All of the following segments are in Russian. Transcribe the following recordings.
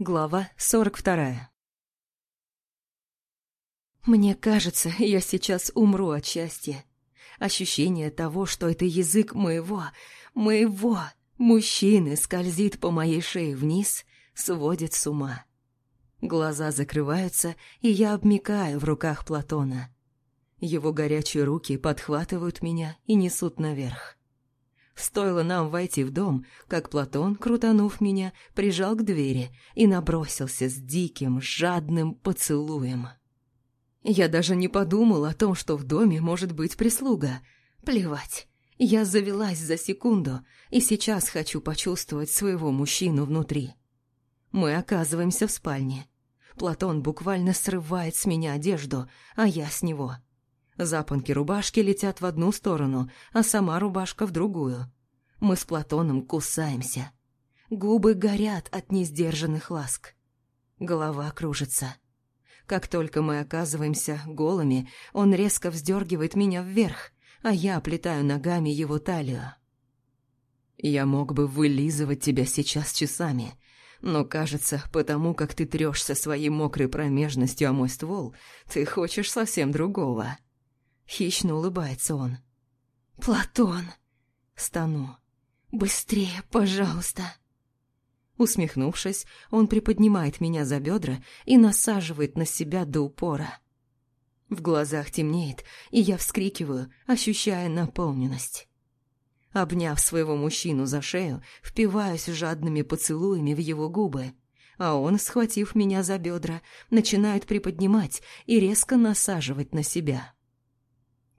Глава 42 Мне кажется, я сейчас умру от счастья. Ощущение того, что это язык моего, моего мужчины скользит по моей шее вниз, сводит с ума. Глаза закрываются, и я обмикаю в руках Платона. Его горячие руки подхватывают меня и несут наверх. Стоило нам войти в дом, как Платон, крутанув меня, прижал к двери и набросился с диким, жадным поцелуем. Я даже не подумал о том, что в доме может быть прислуга. Плевать. Я завелась за секунду, и сейчас хочу почувствовать своего мужчину внутри. Мы оказываемся в спальне. Платон буквально срывает с меня одежду, а я с него. Запонки рубашки летят в одну сторону, а сама рубашка в другую. Мы с Платоном кусаемся. Губы горят от несдержанных ласк. Голова кружится. Как только мы оказываемся голыми, он резко вздергивает меня вверх, а я оплетаю ногами его талию. Я мог бы вылизывать тебя сейчас часами, но, кажется, потому как ты трешься своей мокрой промежностью о мой ствол, ты хочешь совсем другого. Хищно улыбается он. «Платон!» Стану. «Быстрее, пожалуйста!» Усмехнувшись, он приподнимает меня за бедра и насаживает на себя до упора. В глазах темнеет, и я вскрикиваю, ощущая наполненность. Обняв своего мужчину за шею, впиваюсь жадными поцелуями в его губы, а он, схватив меня за бедра, начинает приподнимать и резко насаживать на себя.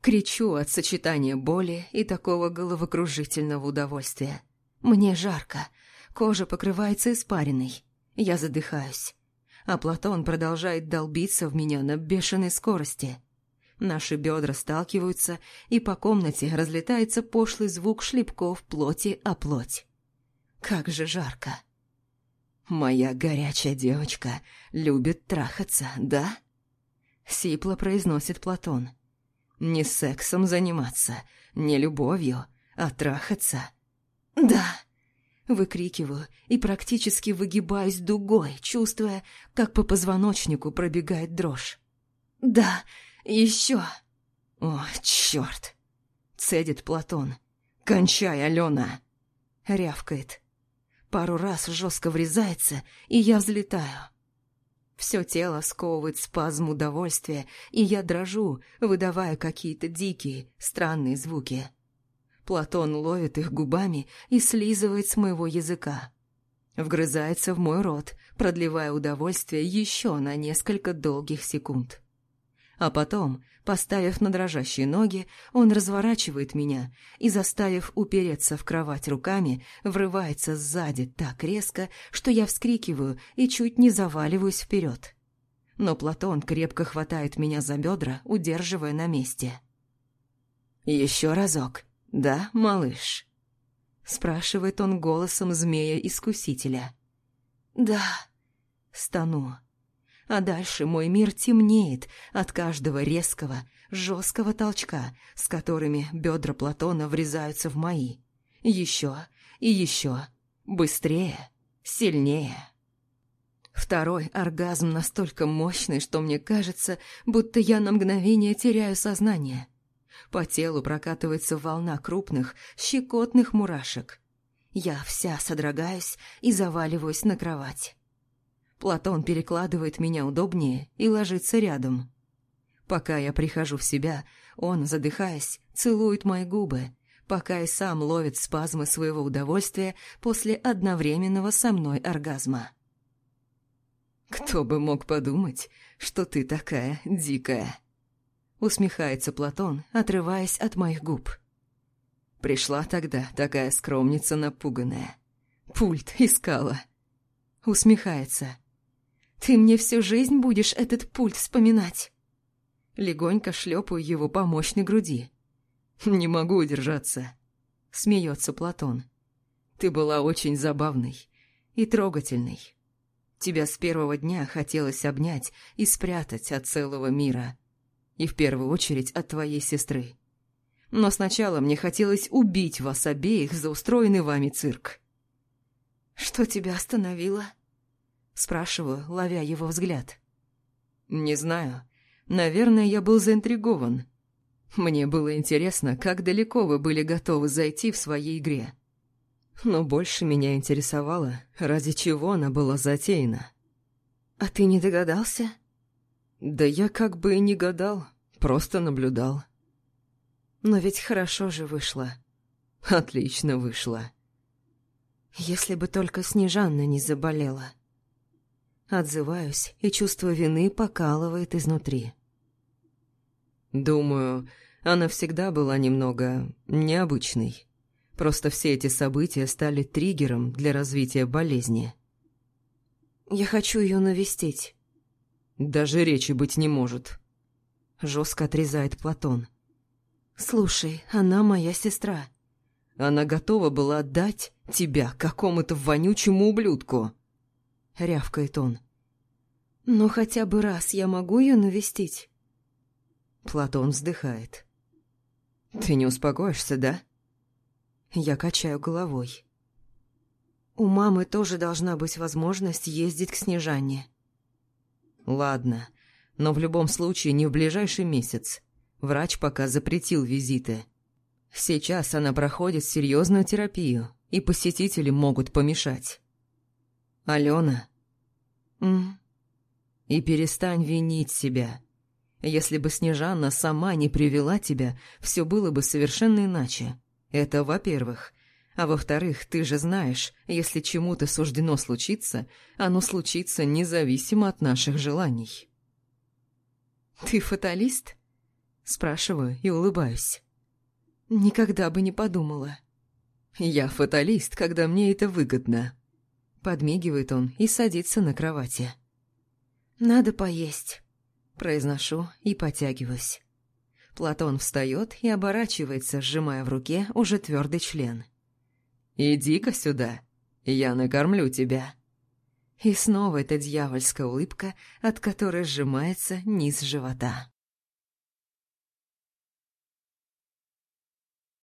Кричу от сочетания боли и такого головокружительного удовольствия. Мне жарко, кожа покрывается испариной, я задыхаюсь. А Платон продолжает долбиться в меня на бешеной скорости. Наши бедра сталкиваются, и по комнате разлетается пошлый звук шлепков плоти о плоть. Как же жарко. «Моя горячая девочка любит трахаться, да?» Сипло произносит Платон. Не сексом заниматься, не любовью, а трахаться. «Да!» Выкрикиваю и практически выгибаюсь дугой, чувствуя, как по позвоночнику пробегает дрожь. «Да, еще!» «О, черт!» Цедит Платон. «Кончай, Алена!» Рявкает. Пару раз жестко врезается, и я взлетаю. Все тело сковывает спазм удовольствия, и я дрожу, выдавая какие-то дикие, странные звуки. Платон ловит их губами и слизывает с моего языка. Вгрызается в мой рот, продлевая удовольствие еще на несколько долгих секунд. А потом, поставив на дрожащие ноги, он разворачивает меня и, заставив упереться в кровать руками, врывается сзади так резко, что я вскрикиваю и чуть не заваливаюсь вперед. Но Платон крепко хватает меня за бедра, удерживая на месте. «Еще разок, да, малыш?» Спрашивает он голосом змея-искусителя. «Да», — стану а дальше мой мир темнеет от каждого резкого, жесткого толчка, с которыми бедра Платона врезаются в мои. Еще и еще. Быстрее, сильнее. Второй оргазм настолько мощный, что мне кажется, будто я на мгновение теряю сознание. По телу прокатывается волна крупных, щекотных мурашек. Я вся содрогаюсь и заваливаюсь на кровать. Платон перекладывает меня удобнее и ложится рядом. Пока я прихожу в себя, он, задыхаясь, целует мои губы, пока и сам ловит спазмы своего удовольствия после одновременного со мной оргазма. «Кто бы мог подумать, что ты такая дикая?» Усмехается Платон, отрываясь от моих губ. Пришла тогда такая скромница напуганная. Пульт искала. Усмехается. Ты мне всю жизнь будешь этот пульт вспоминать. Легонько шлепаю его по мощной груди. Не могу удержаться. Смеется Платон. Ты была очень забавной и трогательной. Тебя с первого дня хотелось обнять и спрятать от целого мира. И в первую очередь от твоей сестры. Но сначала мне хотелось убить вас обеих за устроенный вами цирк. Что тебя остановило? Спрашиваю, ловя его взгляд. «Не знаю. Наверное, я был заинтригован. Мне было интересно, как далеко вы были готовы зайти в своей игре. Но больше меня интересовало, ради чего она была затеяна». «А ты не догадался?» «Да я как бы и не гадал, просто наблюдал». «Но ведь хорошо же вышло». «Отлично вышло». «Если бы только Снежанна не заболела». Отзываюсь, и чувство вины покалывает изнутри. Думаю, она всегда была немного необычной. Просто все эти события стали триггером для развития болезни. Я хочу ее навестить. Даже речи быть не может. Жестко отрезает Платон. Слушай, она моя сестра. Она готова была отдать тебя какому-то вонючему ублюдку. — рявкает он. «Но хотя бы раз я могу ее навестить?» Платон вздыхает. «Ты не успокоишься, да?» Я качаю головой. У мамы тоже должна быть возможность ездить к Снежане. Ладно, но в любом случае не в ближайший месяц. Врач пока запретил визиты. Сейчас она проходит серьезную терапию, и посетители могут помешать. Алена. М. И перестань винить себя. Если бы Снежанна сама не привела тебя, все было бы совершенно иначе. Это во-первых. А во-вторых, ты же знаешь, если чему-то суждено случиться, оно случится независимо от наших желаний. «Ты фаталист?» Спрашиваю и улыбаюсь. Никогда бы не подумала. «Я фаталист, когда мне это выгодно», Подмигивает он и садится на кровати. «Надо поесть», – произношу и потягиваюсь. Платон встает и оборачивается, сжимая в руке уже твердый член. «Иди-ка сюда, я накормлю тебя». И снова эта дьявольская улыбка, от которой сжимается низ живота.